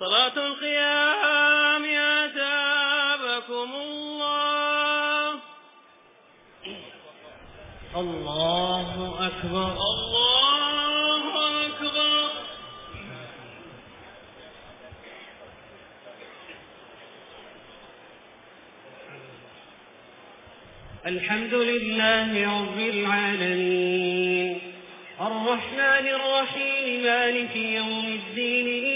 صلاة القيام أتابكم الله. الله أكبر. الله أكبر. الحمد لله رب العالمين. الرحمن الرحيم مالك يوم الدين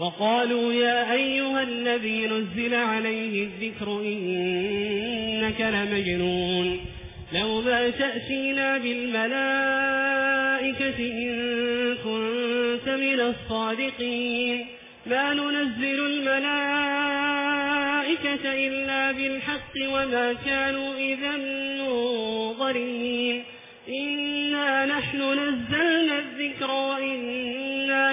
وقالوا يا أيها الذي نزل عليه الذكر إنك لمجنون لو ما تأتينا بالملائكة إن كنت من الصادقين لا ننزل الملائكة إلا بالحق وما كانوا إذا منظرين إنا نحن نزلنا الذكر وإنا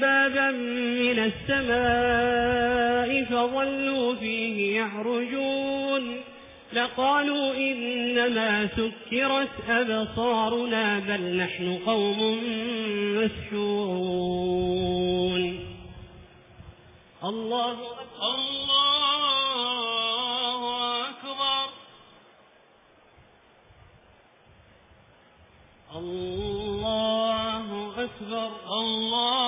بابا من السماء فظلوا فيه يعرجون لقالوا إنما سكرت أبصارنا بل نحن قوم مسحورون الله الله أكبر الله أكبر الله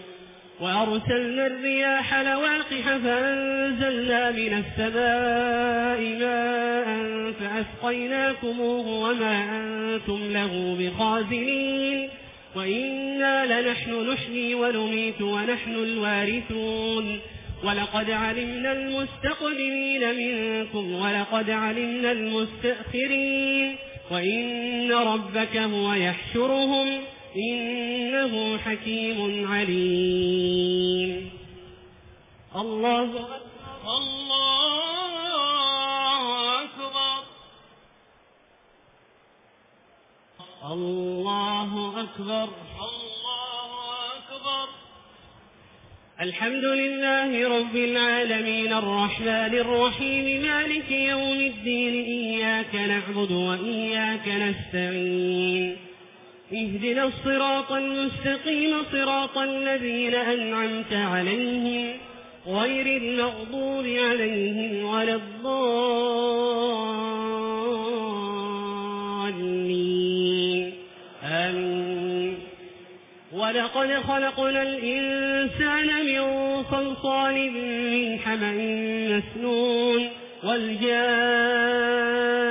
وأرسلنا الرياح لواقح فأنزلنا من السماء ماء فأسقيناكموه وما أنتم له بخازنين وإنا لنحن نحيي ونميت ونحن الوارثون ولقد علمنا المستقدمين منكم ولقد علمنا المستأخرين وإن ربك هو يحشرهم إنه حكيم عليم. الله أكبر. الله أكبر. الله أكبر. الحمد لله رب العالمين الرحمن الرحيم مالك يوم الدين إياك نعبد وإياك نستعين. اهدنا الصراط المستقيم صراط الذين أنعمت عليهم غير المغضوب عليهم ولا الضالين. آمين. ولقد خلقنا الإنسان من صلصال من حمأ مسنون. والجان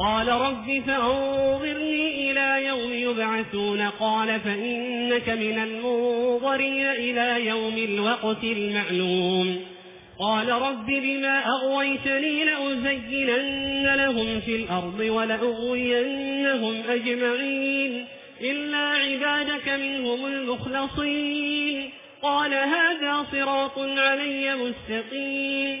قال رب فأنظرني إلى يوم يبعثون قال فإنك من المنظرين إلى يوم الوقت المعلوم قال رب بما أغويتني لأزينن لهم في الأرض ولأغوينهم أجمعين إلا عبادك منهم المخلصين قال هذا صراط علي مستقيم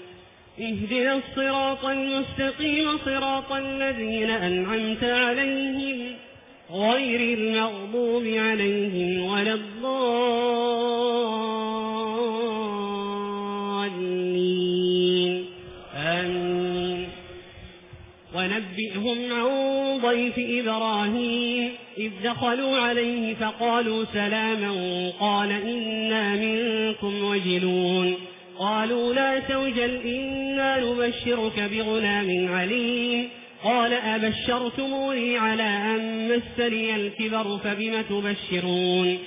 اهدنا الصراط المستقيم صراط الذين أنعمت عليهم غير المغضوب عليهم ولا الضالين. آمين. ونبئهم عن ضيف إبراهيم إذ دخلوا عليه فقالوا سلاما قال إنا منكم وجلون. قالوا لا توجل إنا نبشرك بغلام عليم. قال أبشرتموني على أن مسني الكبر فبم تبشرون؟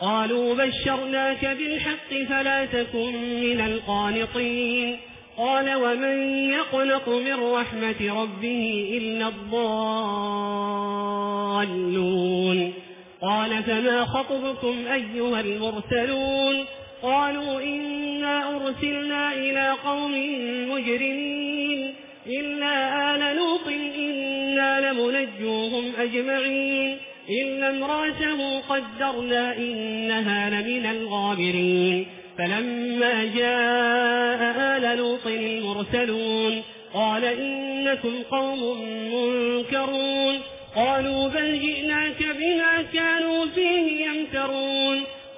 قالوا بشرناك بالحق فلا تكن من القانطين. قال ومن يقلق من رحمة ربه إلا الضالون؟ قال فما خطبكم أيها المرسلون؟ قالوا إنا أرسلنا إلى قوم مجرمين إلا آل نوط إنا لمنجوهم أجمعين إلا امرأته قدرنا إنها لمن الغابرين فلما جاء آل لوط المرسلون قال إنكم قوم منكرون قالوا بل جئناك بما كانوا فيه يمترون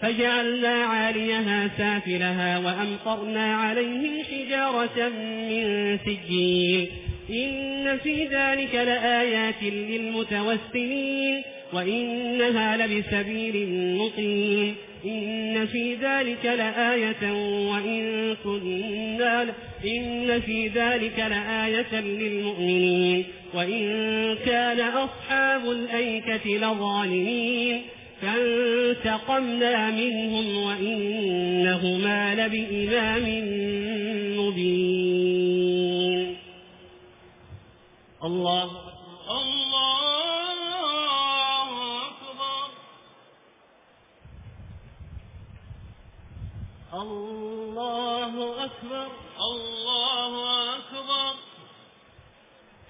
فجعلنا عاليها سافلها وأمطرنا عليهم حجارة من سجين إن في ذلك لآيات للمتوسمين. وإنها لبسبيل مقيم. إن في ذلك لآية وإن كنا إن في ذلك لآية للمؤمنين. وإن كان أصحاب الأيكة لظالمين. فانتقمنا منهم وإنهما لبإمام مبين. الله الله أكبر. الله أكبر.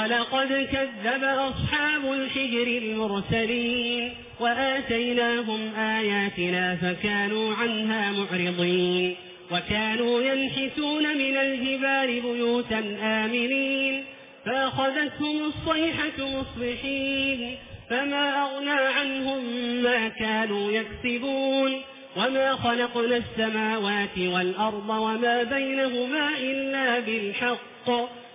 ولقد كذب أصحاب الحجر المرسلين وآتيناهم آياتنا فكانوا عنها معرضين وكانوا ينحسون من الجبال بيوتا آمنين فأخذتهم الصيحة مصبحين فما أغنى عنهم ما كانوا يكسبون وما خلقنا السماوات والأرض وما بينهما إلا بالحق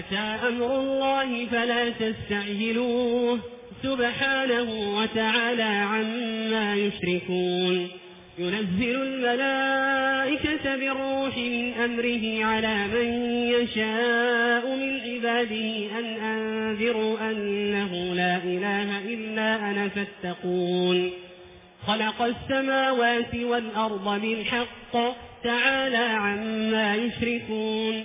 أتى أمر الله فلا تستعجلوه سبحانه وتعالى عما يشركون ينزل الملائكة بالروح من أمره على من يشاء من عباده أن أنذروا أنه لا إله إلا أنا فاتقون خلق السماوات والأرض بالحق تعالى عما يشركون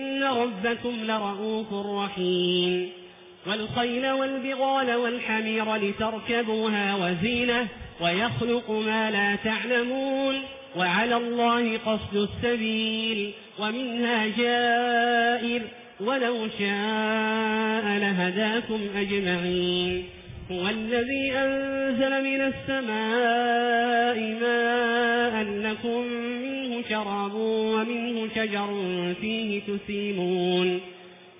ربكم لرؤوف رحيم والخيل والبغال والحمير لتركبوها وزينة ويخلق ما لا تعلمون وعلى الله قصد السبيل ومنها جائر ولو شاء لهداكم أجمعين هو الذي أنزل من السماء ماء لكم شراب ومنه شجر فيه تسيمون.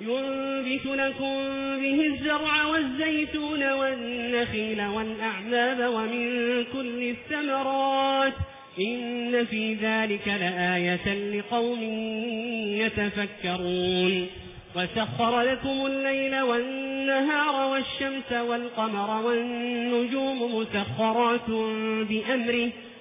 ينبت لكم به الزرع والزيتون والنخيل والأعذاب ومن كل الثمرات. إن في ذلك لآية لقوم يتفكرون. وسخر لكم الليل والنهار والشمس والقمر والنجوم مسخرات بأمره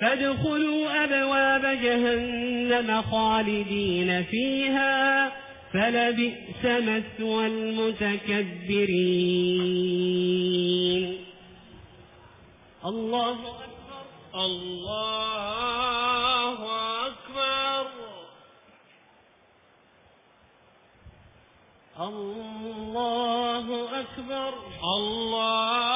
فادخلوا أبواب جهنم خالدين فيها فلبئس مثوى المتكبرين. الله أكبر. الله أكبر. الله أكبر. الله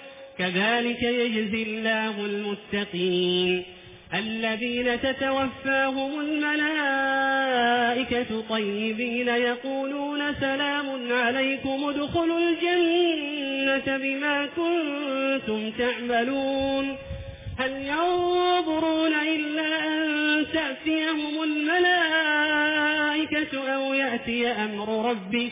كذلك يجزي الله المتقين الذين تتوفاهم الملائكة طيبين يقولون سلام عليكم ادخلوا الجنة بما كنتم تعملون هل ينظرون إلا أن تأتيهم الملائكة أو يأتي أمر ربك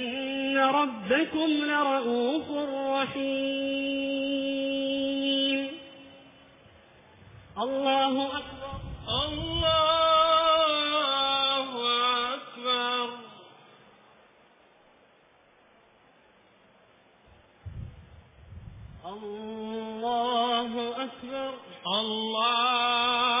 إن ربكم لرؤوف رحيم. الله أكبر. الله أكبر. الله أكبر. الله أكبر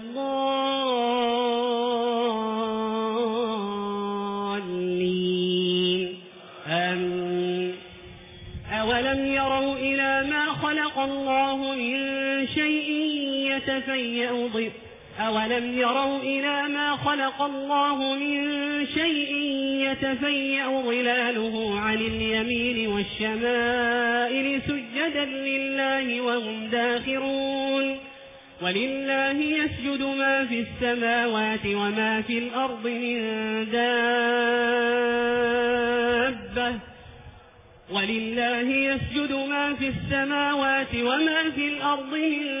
يتفيأ ضفه أولم يروا إلى ما خلق الله من شيء يتفيأ ظلاله عن اليمين والشمائل سجدا لله وهم داخرون. ولله يسجد ما في السماوات وما في الأرض من دابة. ولله يسجد ما في السماوات وما في الأرض من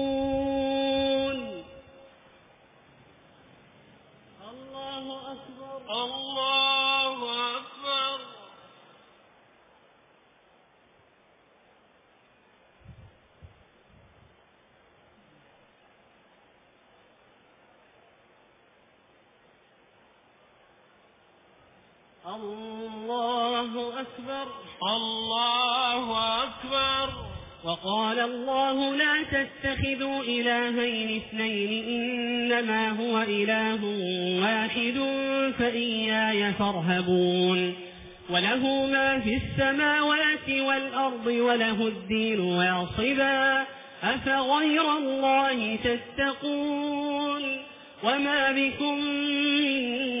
الله أكبر الله أكبر وقال الله لا تتخذوا إلهين اثنين إنما هو إله واحد فإياي فارهبون. وله ما في السماوات والأرض وله الدين واصبا. أفغير الله تتقون؟ وما بكم من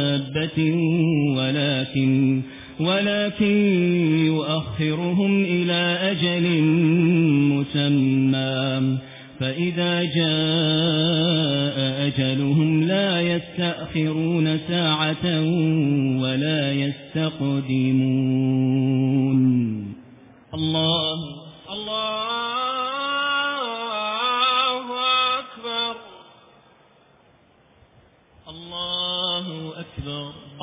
دابة ولكن ولكن يؤخرهم إلى أجل مسمى. فإذا جاء أجلهم لا يستأخرون ساعة ولا يستقدمون. الله الله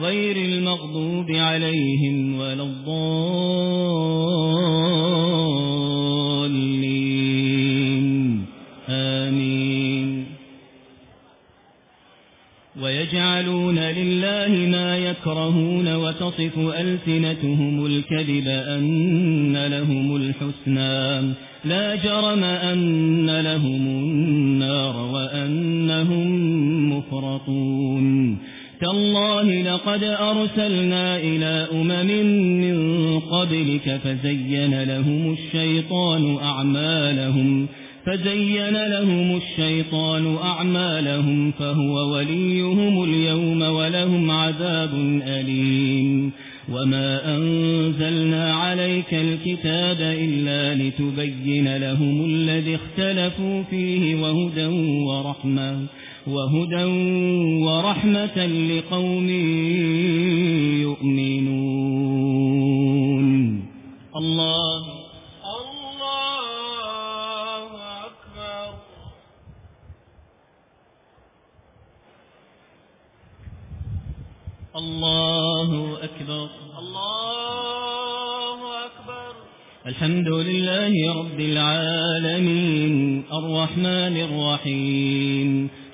غير المغضوب عليهم ولا الضالين. آمين. ويجعلون لله ما يكرهون وتصف ألسنتهم الكذب أن لهم الحسنى. لا جرم أن لهم النار وأنهم مفرطون. تالله لقد أرسلنا إلى أمم من قبلك فزين لهم الشيطان أعمالهم فزين لهم الشيطان أعمالهم فهو وليهم اليوم ولهم عذاب أليم وما أنزلنا عليك الكتاب إلا لتبين لهم الذي اختلفوا فيه وهدى ورحمة وهدى ورحمة لقوم يؤمنون. الله الله أكبر. الله أكبر. الله أكبر الحمد لله رب العالمين. الرحمن الرحيم.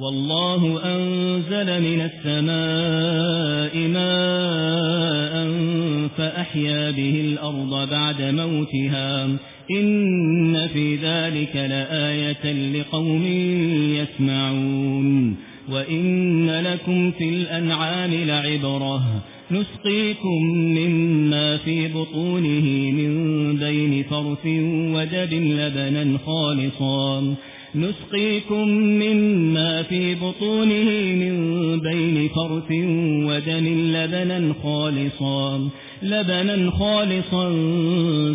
والله أنزل من السماء ماء فأحيا به الأرض بعد موتها. إن في ذلك لآية لقوم يسمعون. وإن لكم في الأنعام لعبرة. نسقيكم مما في بطونه من بين فرث ودب لبنا خالصا. نسقيكم مما في بطونه من بين فرث ودم لبنا خالصا لبنا خالصا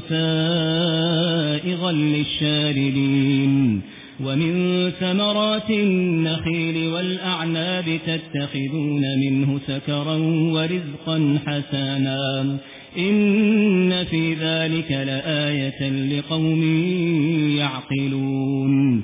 سائغا للشاربين. ومن ثمرات النخيل والأعناب تتخذون منه سكرا ورزقا حسانا إن في ذلك لآية لقوم يعقلون.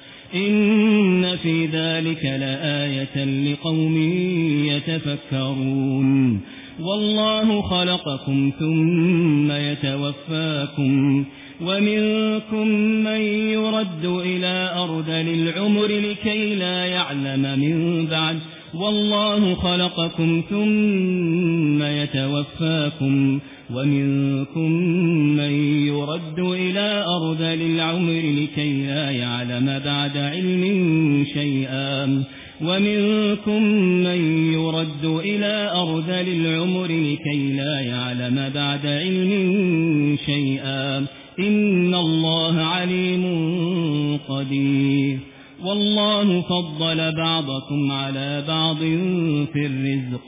إن في ذلك لآية لقوم يتفكرون والله خلقكم ثم يتوفاكم ومنكم من يرد إلى أرض للعمر لكي لا يعلم من بعد والله خلقكم ثم يتوفاكم ومنكم من يرد إلى أرض للعمر لكي لا يعلم بعد علم شيئا ومنكم من يرد إلى أرض للعمر لكي لا يعلم بعد علم شيئا إن الله عليم قدير والله فضل بعضكم على بعض في الرزق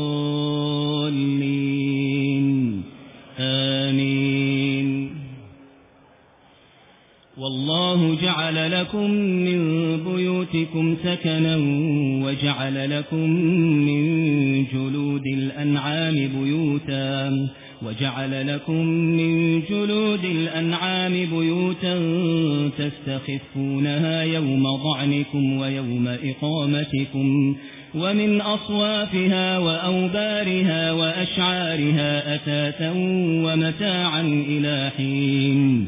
الله جعل لكم من بيوتكم سكنا وجعل لكم من جلود الأنعام بيوتا وجعل لكم من جلود الأنعام بيوتا تستخفونها يوم ضعنكم ويوم إقامتكم ومن أصوافها وأوبارها وأشعارها أتاتا ومتاعا إلى حين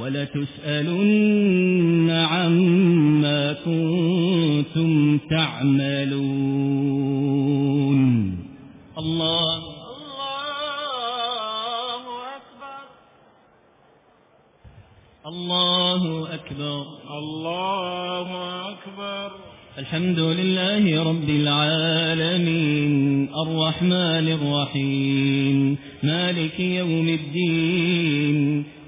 ولتسألن عما كنتم تعملون. الله الله أكبر. الله أكبر. الله أكبر. الحمد لله رب العالمين الرحمن الرحيم مالك يوم الدين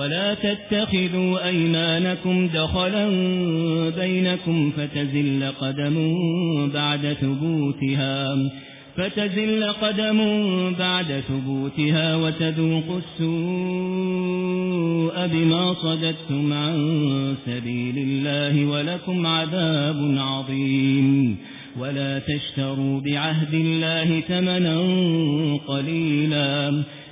ولا تتخذوا أيمانكم دخلا بينكم فتزل قدم بعد ثبوتها فتزل قدم بعد ثبوتها وتذوق السوء بما صددتم عن سبيل الله ولكم عذاب عظيم ولا تشتروا بعهد الله ثمنا قليلا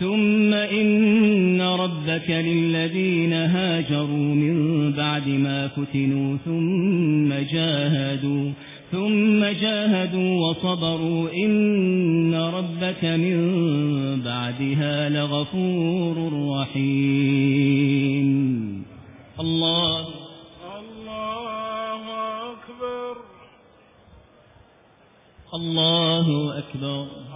ثم إن ربك للذين هاجروا من بعد ما فتنوا ثم جاهدوا ثم جاهدوا وصبروا إن ربك من بعدها لغفور رحيم. الله. الله أكبر. الله أكبر.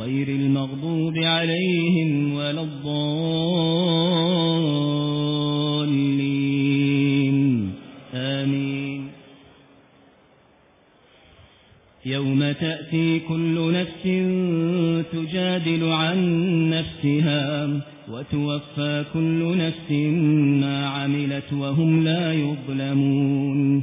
غير المغضوب عليهم ولا الضالين. آمين. يوم تأتي كل نفس تجادل عن نفسها وتوفى كل نفس ما عملت وهم لا يظلمون.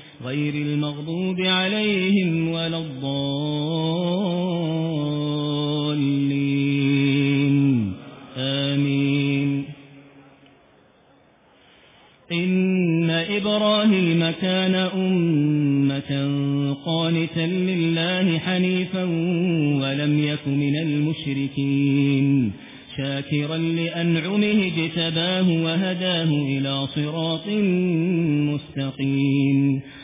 غير المغضوب عليهم ولا الضالين. آمين. إن إبراهيم كان أمة قانتا لله حنيفا ولم يك من المشركين. شاكرا لأنعمه اجتباه وهداه إلى صراط مستقيم.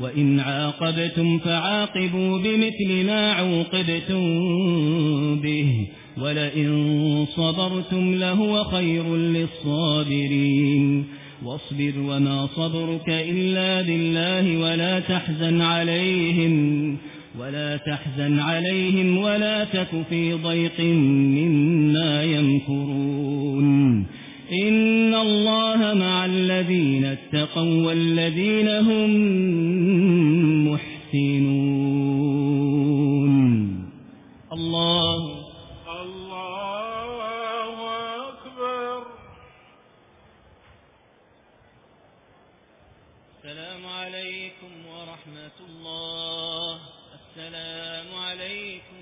وإن عاقبتم فعاقبوا بمثل ما عوقبتم به ولئن صبرتم لهو خير للصابرين واصبر وما صبرك إلا بالله ولا تحزن عليهم ولا تحزن عليهم ولا تك في ضيق مما يمكرون إن الله مع الذين اتقوا والذين هم محسنون. الله الله أكبر. السلام عليكم ورحمة الله. السلام عليكم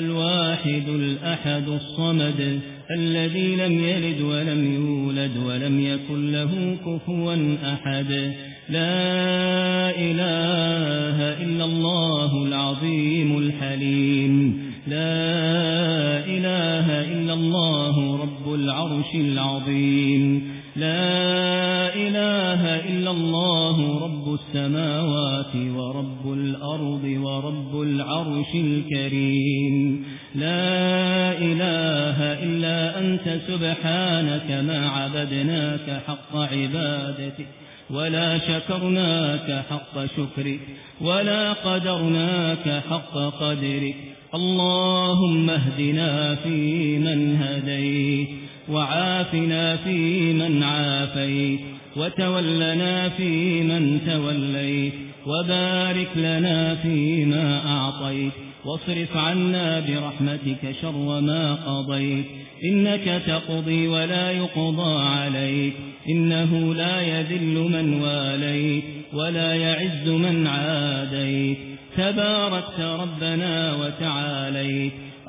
الواحد الأحد الصمد الذي لم يلد ولم يولد ولم يكن له كفوا أحد. لا إله إلا الله العظيم الحليم. لا إله إلا الله رب العرش العظيم. لا إله إلا الله رب السماوات الأرض ورب العرش الكريم. لا إله إلا أنت سبحانك ما عبدناك حق عبادتك ولا شكرناك حق شكرك ولا قدرناك حق قدرك. اللهم اهدنا في من هديت وعافنا في من عافيت وتولنا في من توليت. وبارك لنا فيما أعطيت واصرف عنا برحمتك شر ما قضيت إنك تقضي ولا يقضى عليك إنه لا يذل من واليت ولا يعز من عاديت تباركت ربنا وتعاليت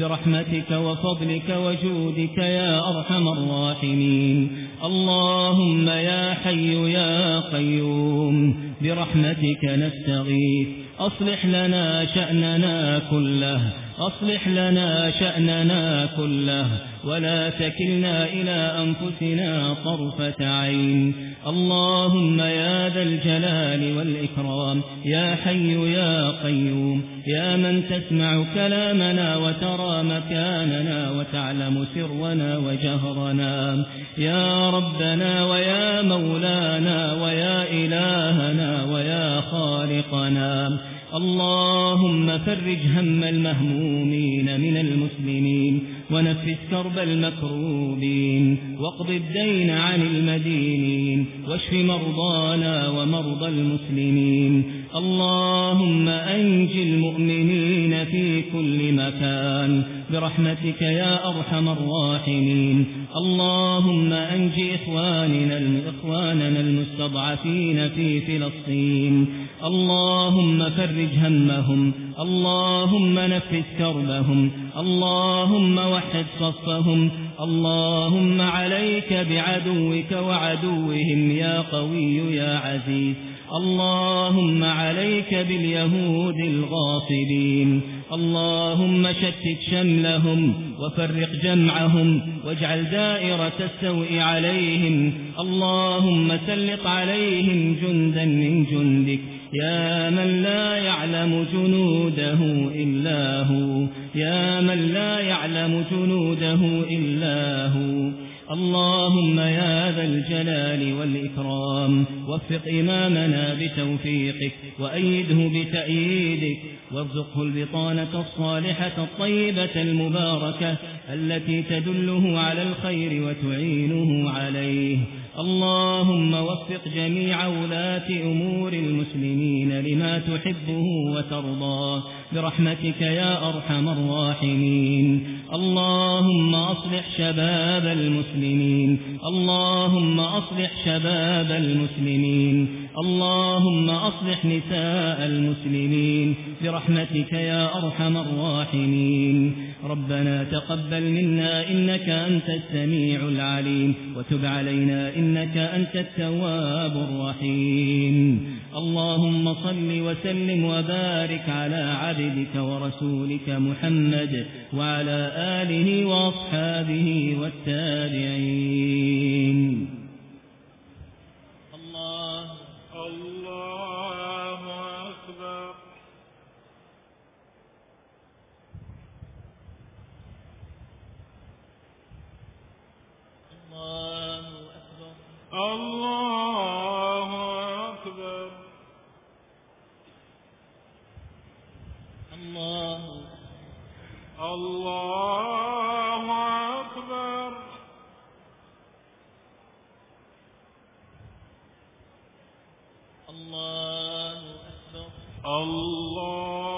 برحمتك وفضلك وجودك يا أرحم الراحمين. اللهم يا حي يا قيوم برحمتك نستغيث. أصلح لنا شأننا كله أصلح لنا شأننا كله ولا تكلنا إلى أنفسنا طرفة عين. اللهم يا ذا الجلال والإكرام يا حي يا قيوم يا من تسمع كلامنا وترى مكاننا وتعلم سرنا وجهرنا يا ربنا ويا مولانا ويا إلهنا ويا خالقنا. اللهم فرج هم المهمومين من المسلمين. ونفي كرب المكروبين واقض الدين عن المدينين واشف مرضانا ومرضى المسلمين اللهم أنج المؤمنين في كل مكان برحمتك يا أرحم الراحمين اللهم أنج إخواننا إخواننا المستضعفين في فلسطين اللهم فرج همهم اللهم نفس كربهم اللهم وحد صفهم اللهم عليك بعدوك وعدوهم يا قوي يا عزيز اللهم عليك باليهود الغاصبين اللهم شتت شملهم وفرق جمعهم واجعل دائرة السوء عليهم. اللهم سلط عليهم جندا من جندك. يا من لا يعلم جنوده إلا هو. يا من لا يعلم جنوده إلا هو. اللهم يا ذا الجلال والإكرام وفق إمامنا بتوفيقك وأيده بتأييدك وارزقه البطانة الصالحة الطيبة المباركة التي تدله على الخير وتعينه عليه. اللهم وفق جميع ولاة أمور المسلمين لما تحبه وترضى برحمتك يا أرحم الراحمين. اللهم أصلح شباب المسلمين. اللهم أصلح شباب المسلمين. اللهم أصلح نساء المسلمين برحمتك يا أرحم الراحمين. ربنا تقبل منا إنك أنت السميع العليم وتب علينا إنك أنت التواب الرحيم. اللهم صل وسلم وبارك على عبدك ورسولك محمد وعلى آله وأصحابه والتابعين. اللہ اکبر أكبر. الله أكبر. الله أكبر. الله أكبر الله